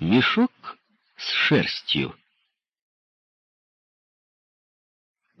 Мешок с шерстью.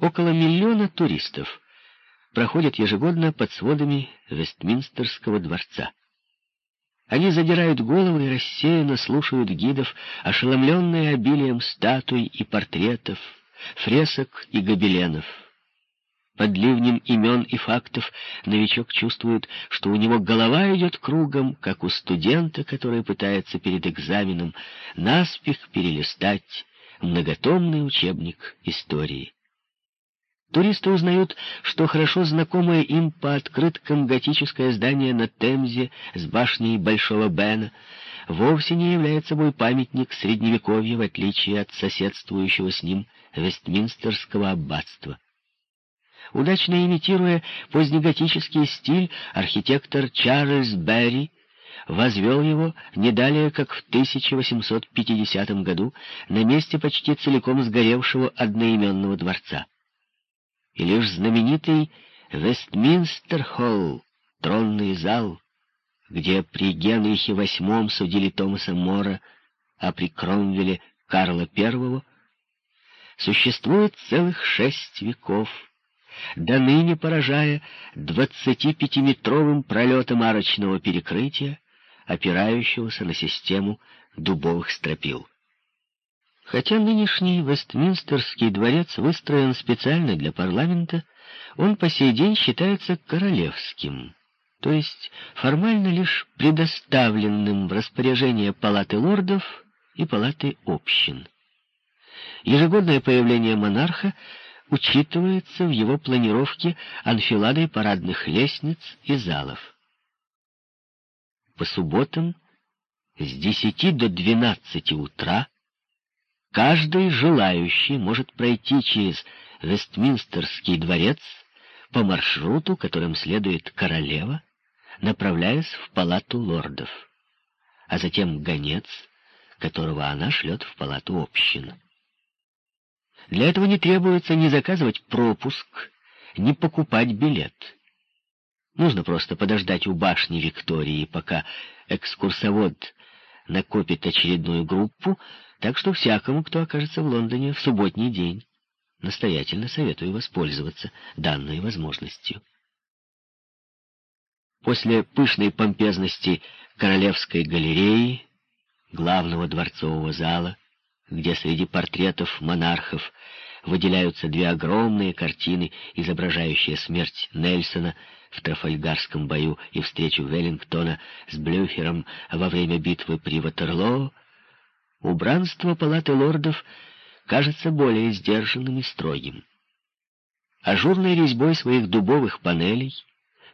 Около миллиона туристов проходят ежегодно под сводами Вестминстерского дворца. Они задирают головы и рассеянно слушают гидов, ошеломленные обилием статуй и портретов, фресок и гобеленов. Под ливнем имен и фактов новичок чувствует, что у него голова идет кругом, как у студента, который пытается перед экзаменом наспех перелистать многотомный учебник истории. Туристы узнают, что хорошо знакомое им по открыткам готическое здание на Темзе с башней Большого Бена вовсе не является собой памятник Средневековья, в отличие от соседствующего с ним Вестминстерского аббатства. Удачно имитируя позднеготический стиль, архитектор Чарльз Берри возвел его не далее, как в 1850 году на месте почти целиком сгоревшего одноименного дворца. И лишь знаменитый Вестминстер-холл, тронный зал, где при Генрихе VIII судили Томаса Мора, а при Кромвеле Карла I, существует целых шесть веков — до ныне поражая 25-метровым пролетом арочного перекрытия, опирающегося на систему дубовых стропил. Хотя нынешний Вестминстерский дворец выстроен специально для парламента, он по сей день считается королевским, то есть формально лишь предоставленным в распоряжение палаты лордов и палаты общин. Ежегодное появление монарха учитывается в его планировке анфиладой парадных лестниц и залов. По субботам с 10 до 12 утра каждый желающий может пройти через Вестминстерский дворец по маршруту, которым следует королева, направляясь в палату лордов, а затем гонец, которого она шлет в палату общин. Для этого не требуется ни заказывать пропуск, ни покупать билет. Нужно просто подождать у башни Виктории, пока экскурсовод накопит очередную группу, так что всякому, кто окажется в Лондоне в субботний день, настоятельно советую воспользоваться данной возможностью. После пышной помпезности Королевской галереи, главного дворцового зала, где среди портретов монархов выделяются две огромные картины, изображающие смерть Нельсона в Трафальгарском бою и встречу Веллингтона с Блюхером во время битвы при Ватерлоо, убранство палаты лордов кажется более сдержанным и строгим. Ажурной резьбой своих дубовых панелей,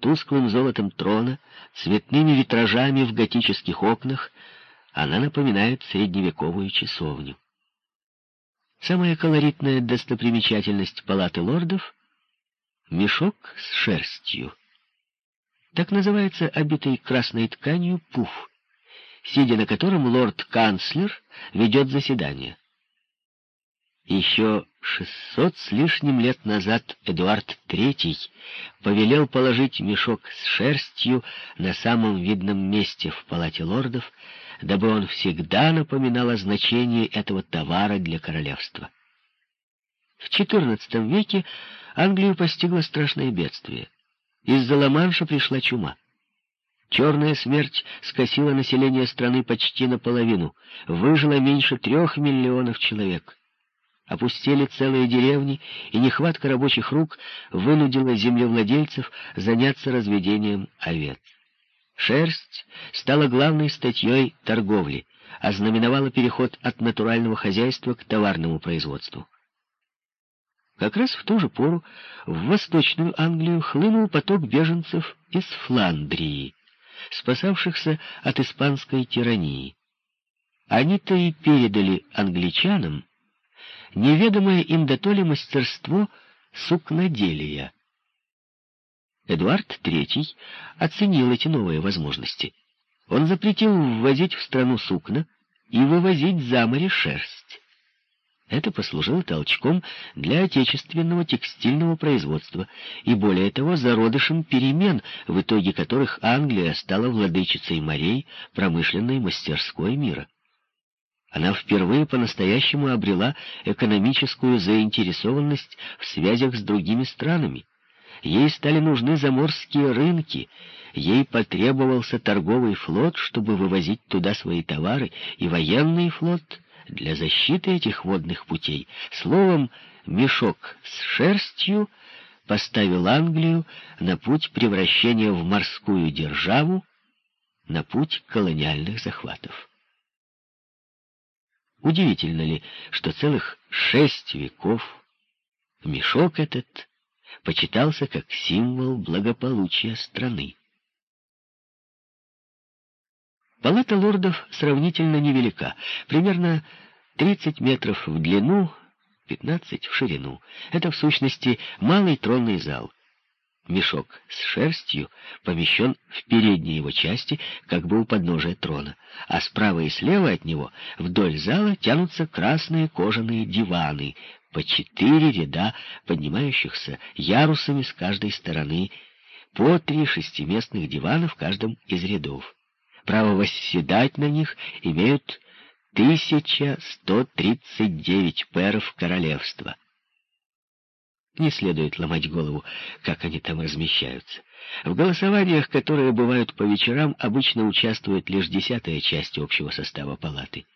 тусклым золотом трона, цветными витражами в готических окнах — она напоминает средневековую часовню. Самая колоритная достопримечательность палаты лордов — мешок с шерстью. Так называется обитый красной тканью пуф, сидя на котором лорд-канцлер ведет заседание. Еще шестьсот с лишним лет назад Эдуард III повелел положить мешок с шерстью на самом видном месте в палате лордов, дабы он всегда напоминал о значении этого товара для королевства. В XIV веке Англию постигло страшное бедствие. Из-за Ла-Манша пришла чума. Черная смерть скосила население страны почти наполовину, выжило меньше трех миллионов человек. Опустели целые деревни, и нехватка рабочих рук вынудила землевладельцев заняться разведением овец. Шерсть стала главной статьей торговли, ознаменовала переход от натурального хозяйства к товарному производству. Как раз в ту же пору в Восточную Англию хлынул поток беженцев из Фландрии, спасавшихся от испанской тирании. Они-то и передали англичанам неведомое им дотоле мастерство сукноделия. Эдуард III оценил эти новые возможности. Он запретил ввозить в страну сукна и вывозить за море шерсть. Это послужило толчком для отечественного текстильного производства и, более того, зародышем перемен, в итоге которых Англия стала владычицей морей промышленной мастерской мира. она впервые по-настоящему обрела экономическую заинтересованность в связях с другими странами. Ей стали нужны заморские рынки, ей потребовался торговый флот, чтобы вывозить туда свои товары, и военный флот для защиты этих водных путей. Словом, мешок с шерстью поставил Англию на путь превращения в морскую державу, на путь колониальных захватов. Удивительно ли, что целых шесть веков мешок этот почитался как символ благополучия страны. Палата лордов сравнительно невелика, примерно 30 метров в длину, 15 в ширину. Это, в сущности, малый тронный зал. Мешок с шерстью помещен в передней его части, как бы у подножия трона, а справа и слева от него вдоль зала тянутся красные кожаные диваны, по четыре ряда поднимающихся ярусами с каждой стороны, по три шестиместных дивана в каждом из рядов. Право восседать на них имеют 1139 перов королевства. Не следует ломать голову, как они там размещаются. В голосованиях, которые бывают по вечерам, обычно участвует лишь десятая часть общего состава палаты.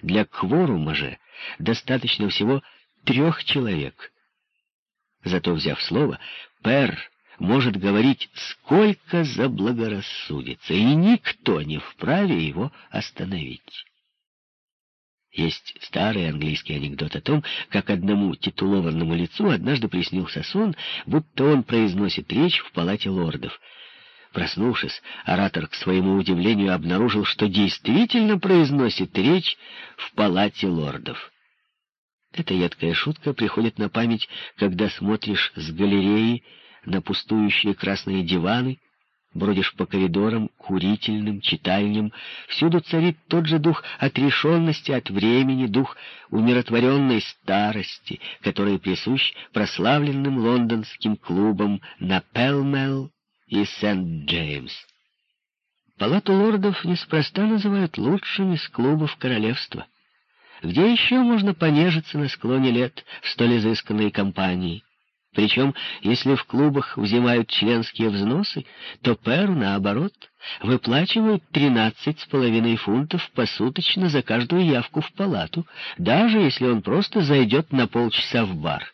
Для кворума же достаточно всего трех человек. Зато, взяв слово, пер может говорить сколько заблагорассудится, и никто не вправе его остановить. Есть старый английский анекдот о том, как одному титулованному лицу однажды приснился сон, будто он произносит речь в палате лордов. Проснувшись, оратор к своему удивлению обнаружил, что действительно произносит речь в палате лордов. Эта едкая шутка приходит на память, когда смотришь с галереи на пустующие красные диваны, бродишь по коридорам, курительным, читальням. Всюду царит тот же дух отрешенности от времени, дух умиротворенной старости, который присущ прославленным лондонским клубам на Пелмел и Сент-Джеймс. Палату лордов неспроста называют лучшим из клубов королевства. Где еще можно понежиться на склоне лет в столь изысканной компании? Причем, если в клубах взимают членские взносы, то Перу, наоборот, выплачивают тринадцать с половиной фунтов посуточно за каждую явку в палату, даже если он просто зайдет на полчаса в бар.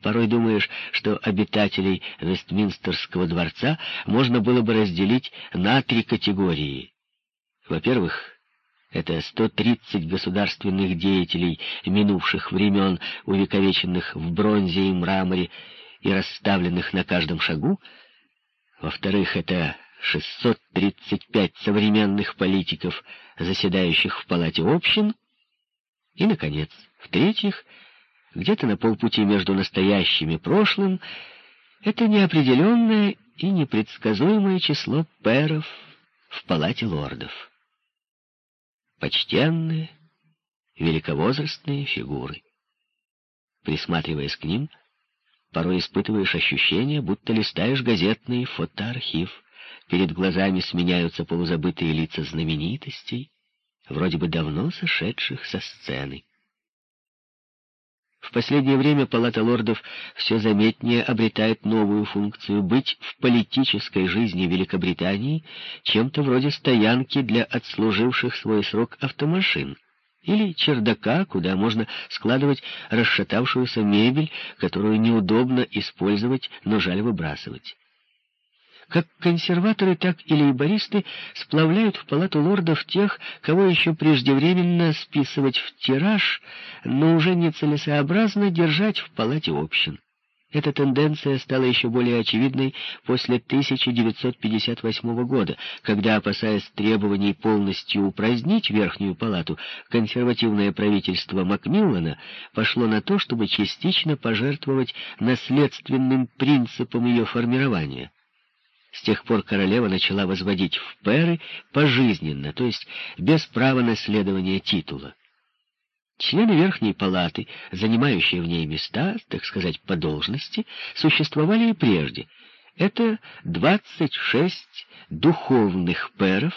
Порой думаешь, что обитателей Вестминстерского дворца можно было бы разделить на три категории. Во-первых, это 130 государственных деятелей минувших времен, увековеченных в бронзе и мраморе и расставленных на каждом шагу. Во-вторых, это 635 современных политиков, заседающих в палате общин. И, наконец, в-третьих, где-то на полпути между настоящим и прошлым, это неопределенное и непредсказуемое число пэров в палате лордов почтенные, великовозрастные фигуры. Присматриваясь к ним, порой испытываешь ощущение, будто листаешь газетный фотоархив. Перед глазами сменяются полузабытые лица знаменитостей, вроде бы давно сошедших со сцены. В последнее время Палата лордов все заметнее обретает новую функцию быть в политической жизни Великобритании чем-то вроде стоянки для отслуживших свой срок автомашин или чердака, куда можно складывать расшатавшуюся мебель, которую неудобно использовать, но жаль выбрасывать. Как консерваторы, так и лейбористы сплавляют в палату лордов тех, кого еще преждевременно списывать в тираж, но уже нецелесообразно держать в палате общин. Эта тенденция стала еще более очевидной после 1958 года, когда, опасаясь требований полностью упразднить Верхнюю палату, консервативное правительство Макмиллана пошло на то, чтобы частично пожертвовать наследственным принципом ее формирования. С тех пор королева начала возводить в пэры пожизненно, то есть без права наследования титула. Члены Верхней Палаты, занимающие в ней места, так сказать, по должности, существовали и прежде. Это 26 духовных пэров,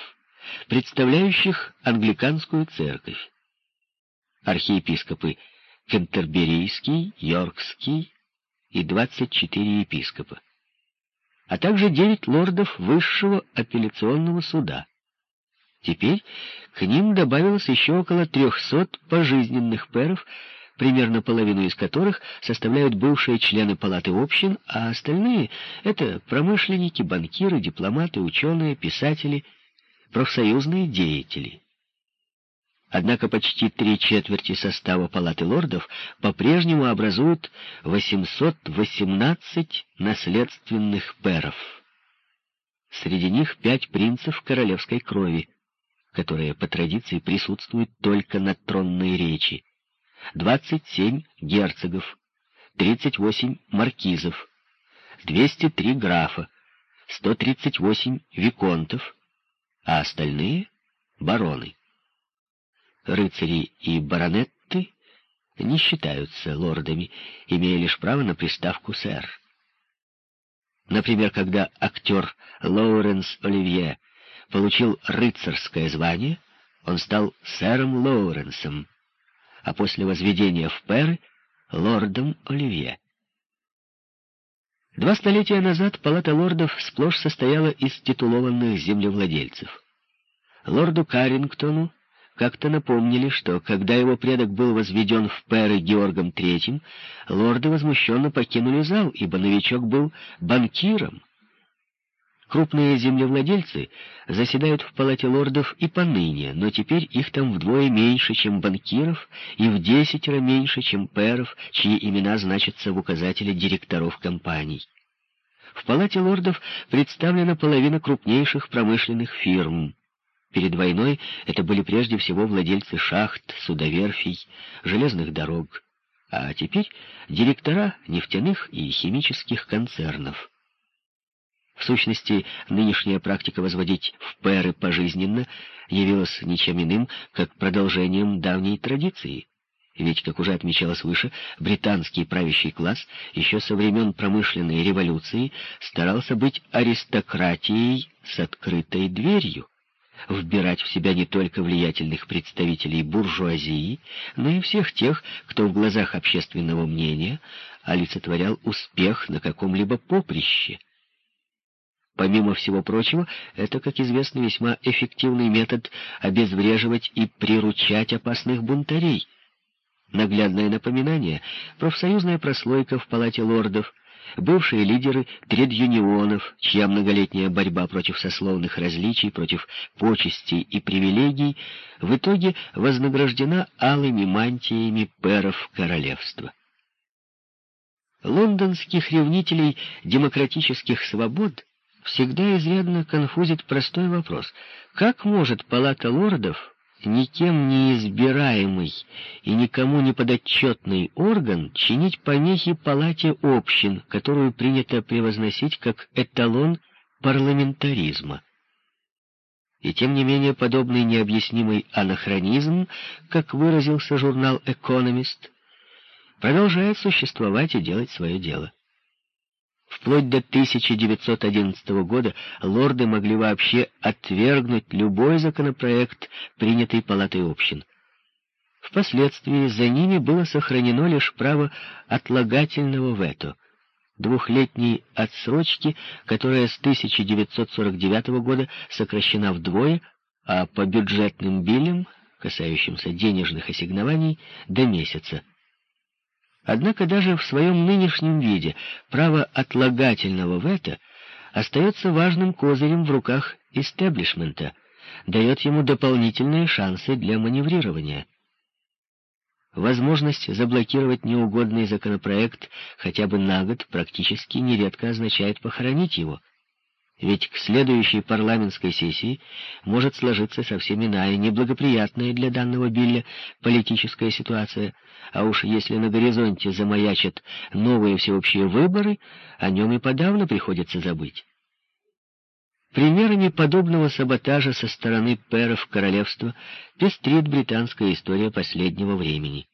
представляющих англиканскую церковь. Архиепископы Кентерберийский, Йоркский и 24 епископа, а также 9 лордов высшего апелляционного суда. Теперь к ним добавилось еще около 300 пожизненных пэров, примерно половину из которых составляют бывшие члены палаты общин, а остальные — это промышленники, банкиры, дипломаты, ученые, писатели, профсоюзные деятели. Однако почти три четверти состава палаты лордов по-прежнему образуют 818 наследственных пэров. Среди них пять принцев королевской крови, которые по традиции присутствуют только на тронной речи, 27 герцогов, 38 маркизов, 203 графа, 138 виконтов, а остальные — бароны. Рыцари и баронетты не считаются лордами, имея лишь право на приставку «сэр». Например, когда актер Лоуренс Оливье получил рыцарское звание, он стал сэром Лоуренсом, а после возведения в Перы — лордом Оливье. Два столетия назад палата лордов сплошь состояла из титулованных землевладельцев. Лорду Каррингтону как-то напомнили, что, когда его предок был возведен в Перы Георгом III, лорды возмущенно покинули зал, ибо новичок был банкиром, Крупные землевладельцы заседают в палате лордов и поныне, но теперь их там вдвое меньше, чем банкиров, и в десятеро меньше, чем пэров, чьи имена значатся в указателе директоров компаний. В палате лордов представлена половина крупнейших промышленных фирм. Перед войной это были прежде всего владельцы шахт, судоверфей, железных дорог, а теперь директора нефтяных и химических концернов. В сущности, нынешняя практика возводить в пэры пожизненно явилась ничем иным, как продолжением давней традиции. Ведь, как уже отмечалось выше, британский правящий класс еще со времен промышленной революции старался быть аристократией с открытой дверью, вбирать в себя не только влиятельных представителей буржуазии, но и всех тех, кто в глазах общественного мнения олицетворял успех на каком-либо поприще — Помимо всего прочего, это, как известно, весьма эффективный метод обезвреживать и приручать опасных бунтарей. Наглядное напоминание — профсоюзная прослойка в Палате лордов, бывшие лидеры тред-юнионов, чья многолетняя борьба против сословных различий, против почестей и привилегий в итоге вознаграждена алыми мантиями перов королевства. Лондонских ревнителей демократических свобод всегда изрядно конфузит простой вопрос. Как может палата лордов, никем не избираемый и никому не подотчетный орган, чинить помехи палате общин, которую принято превозносить как эталон парламентаризма? И тем не менее подобный необъяснимый анахронизм, как выразился журнал «Экономист», продолжает существовать и делать свое дело. Вплоть до 1911 года лорды могли вообще отвергнуть любой законопроект, принятый Палатой общин. Впоследствии за ними было сохранено лишь право отлагательного вето, двухлетней отсрочки, которая с 1949 года сокращена вдвое, а по бюджетным билям, касающимся денежных ассигнований, до месяца. Однако даже в своем нынешнем виде право отлагательного вето остается важным козырем в руках истеблишмента, дает ему дополнительные шансы для маневрирования. Возможность заблокировать неугодный законопроект хотя бы на год практически нередко означает похоронить его. Ведь к следующей парламентской сессии может сложиться совсем иная, неблагоприятная для данного Билля политическая ситуация, а уж если на горизонте замаячат новые всеобщие выборы, о нем и подавно приходится забыть. Примерами подобного саботажа со стороны пэров королевства пестрит британская история последнего времени.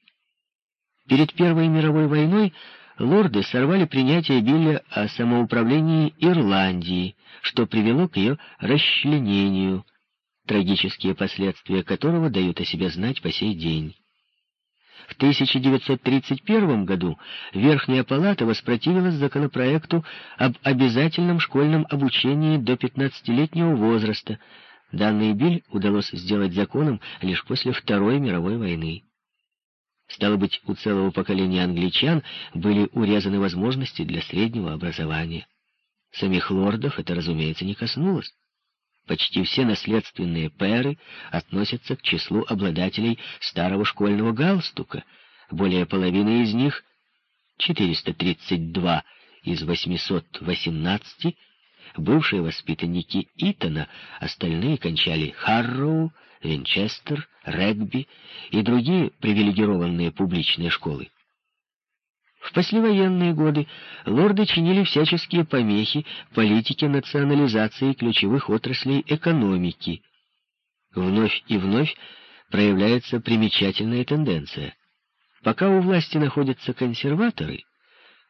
Перед Первой мировой войной лорды сорвали принятие Билля о самоуправлении Ирландии, что привело к ее расчленению. трагические последствия которого дают о себе знать по сей день. В 1931 году Верхняя Палата воспротивилась законопроекту об обязательном школьном обучении до 15-летнего возраста. Данный биль удалось сделать законом лишь после Второй мировой войны. Стало быть, у целого поколения англичан были урезаны возможности для среднего образования. Самих лордов это, разумеется, не коснулось. Почти все наследственные пэры относятся к числу обладателей старого школьного галстука. Более половины из них, 432 из 818, бывшие воспитанники Итона, остальные кончали Харроу, Винчестер, Регби и другие привилегированные публичные школы. В послевоенные годы лорды чинили всяческие помехи политике национализации ключевых отраслей экономики. Вновь и вновь проявляется примечательная тенденция. Пока у власти находятся консерваторы,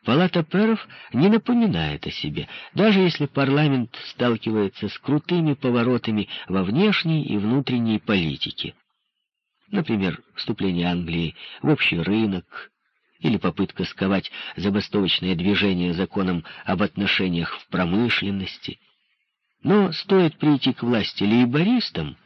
Палата пэров не напоминает о себе, даже если парламент сталкивается с крутыми поворотами во внешней и внутренней политике. Например, вступление Англии в общий рынок, или попытка сковать забастовочное движение законом об отношениях в промышленности. Но стоит прийти к власти лейбористам,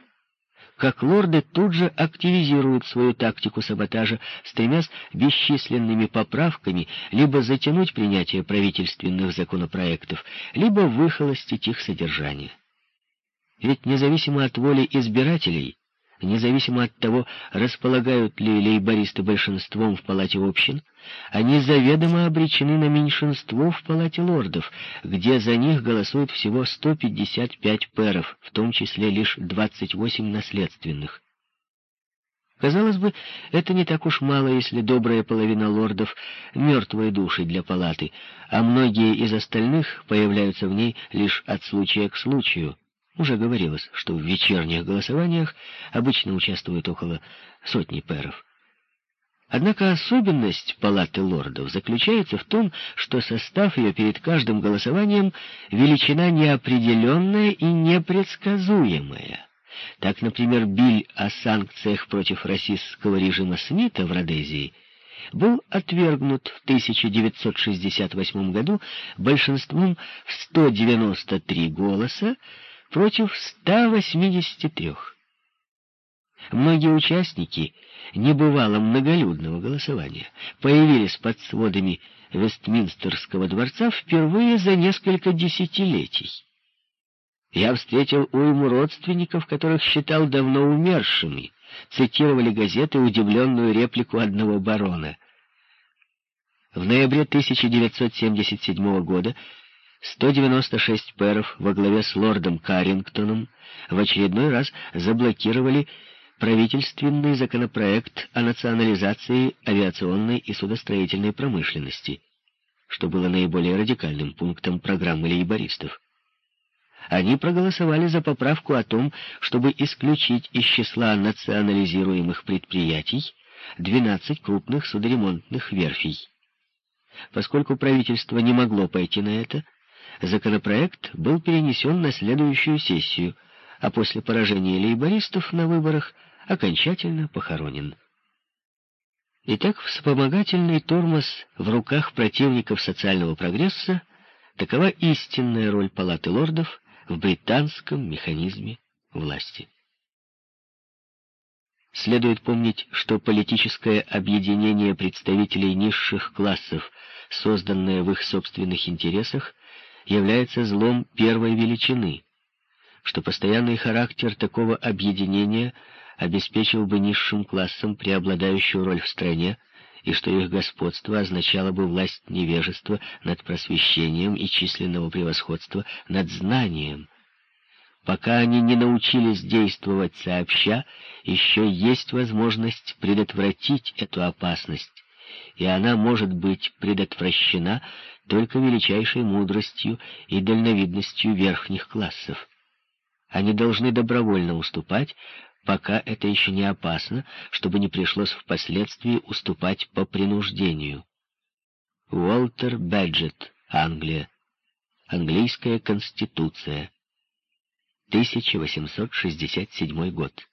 как лорды тут же активизируют свою тактику саботажа, стремясь бесчисленными поправками либо затянуть принятие правительственных законопроектов, либо выхолостить их содержание. Ведь независимо от воли избирателей, Независимо от того, располагают ли лейбористы большинством в палате общин, они заведомо обречены на меньшинство в палате лордов, где за них голосуют всего 155 пэров, в том числе лишь 28 наследственных. Казалось бы, это не так уж мало, если добрая половина лордов — мертвые души для палаты, а многие из остальных появляются в ней лишь от случая к случаю — уже говорилось, что в вечерних голосованиях обычно участвуют около сотни пэров. Однако особенность палаты лордов заключается в том, что состав ее перед каждым голосованием величина неопределенная и непредсказуемая. Так, например, биль о санкциях против расистского режима Смита в Родезии был отвергнут в 1968 году большинством в 193 голоса против 183. Многие участники небывало многолюдного голосования появились под сводами Вестминстерского дворца впервые за несколько десятилетий. Я встретил уйму родственников, которых считал давно умершими, цитировали газеты удивленную реплику одного барона. В ноябре 1977 года 196 пэров во главе с лордом Каррингтоном в очередной раз заблокировали правительственный законопроект о национализации авиационной и судостроительной промышленности, что было наиболее радикальным пунктом программы лейбористов. Они проголосовали за поправку о том, чтобы исключить из числа национализируемых предприятий 12 крупных судоремонтных верфей. Поскольку правительство не могло пойти на это, законопроект был перенесен на следующую сессию, а после поражения лейбористов на выборах окончательно похоронен. Итак, вспомогательный тормоз в руках противников социального прогресса — такова истинная роль Палаты лордов в британском механизме власти. Следует помнить, что политическое объединение представителей низших классов, созданное в их собственных интересах, является злом первой величины, что постоянный характер такого объединения обеспечил бы низшим классам преобладающую роль в стране, и что их господство означало бы власть невежества над просвещением и численного превосходства над знанием. Пока они не научились действовать сообща, еще есть возможность предотвратить эту опасность, и она может быть предотвращена только величайшей мудростью и дальновидностью верхних классов. Они должны добровольно уступать, пока это еще не опасно, чтобы не пришлось впоследствии уступать по принуждению. Уолтер Бэджет, Англия. Английская конституция. 1867 год.